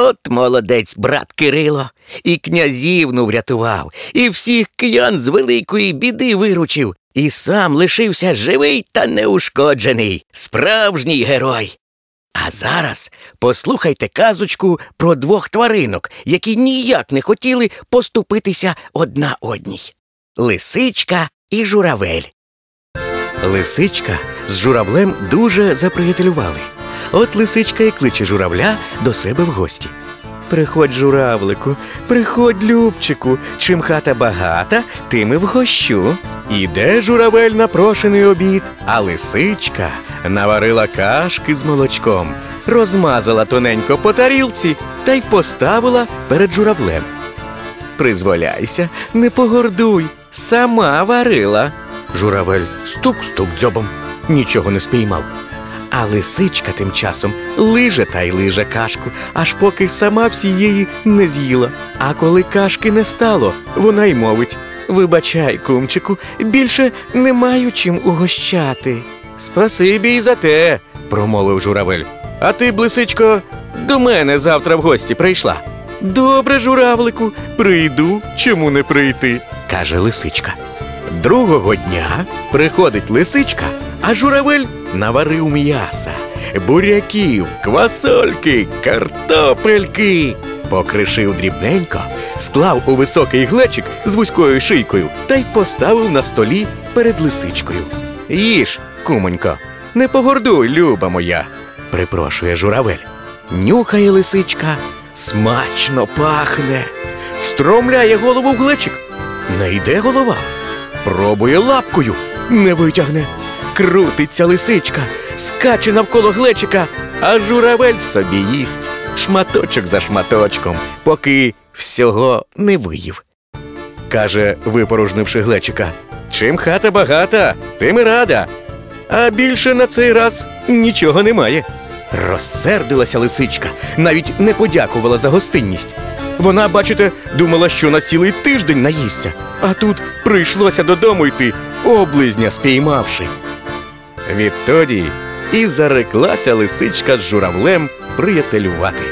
От молодець, брат Кирило, і князівну врятував, і всіх киян з великої біди виручив, і сам лишився живий та неушкоджений, справжній герой. А зараз послухайте казочку про двох тваринок, які ніяк не хотіли поступитися одна одній Лисичка і журавель. Лисичка з журавлем дуже заприятелювали. От лисичка і кличе журавля до себе в гості. Приходь, журавлику, приходь, любчику, чим хата багата, тим і вгощу. Іде журавель на прошений обід, а лисичка наварила кашки з молочком, розмазала тоненько по тарілці та й поставила перед журавлем. Призволяйся, не погордуй, сама варила. Журавель стук-стук дзьобом, нічого не спіймав. А лисичка тим часом лиже та й лиже кашку, аж поки сама всієї не з'їла. А коли кашки не стало, вона й мовить Вибачай, кумчику, більше не маю чим угощати. Спасибі й за те, промовив журавель. А ти, блисичко, до мене завтра в гості прийшла. Добре, журавлику, прийду, чому не прийти, каже лисичка. Другого дня приходить лисичка, а журавель наварив м'яса, буряків, квасольки, картопельки. Покришив дрібненько, склав у високий глечик з вузькою шийкою та й поставив на столі перед лисичкою. Їж, кумонько, не погордуй, люба моя, припрошує журавель. Нюхає лисичка, смачно пахне, встромляє голову в глечик. Не йде голова. Пробує лапкою, не витягне. Крутиться лисичка, скаче навколо глечика, а журавель собі їсть шматочок за шматочком, поки всього не виїв. Каже, випорожнивши глечика. Чим хата багата, тим і рада. А більше на цей раз нічого немає. Розсердилася лисичка, навіть не подякувала за гостинність. Вона, бачите, думала, що на цілий тиждень наїсться, а тут прийшлося додому йти, облизня спіймавши. Відтоді і зареклася лисичка з журавлем приятелювати.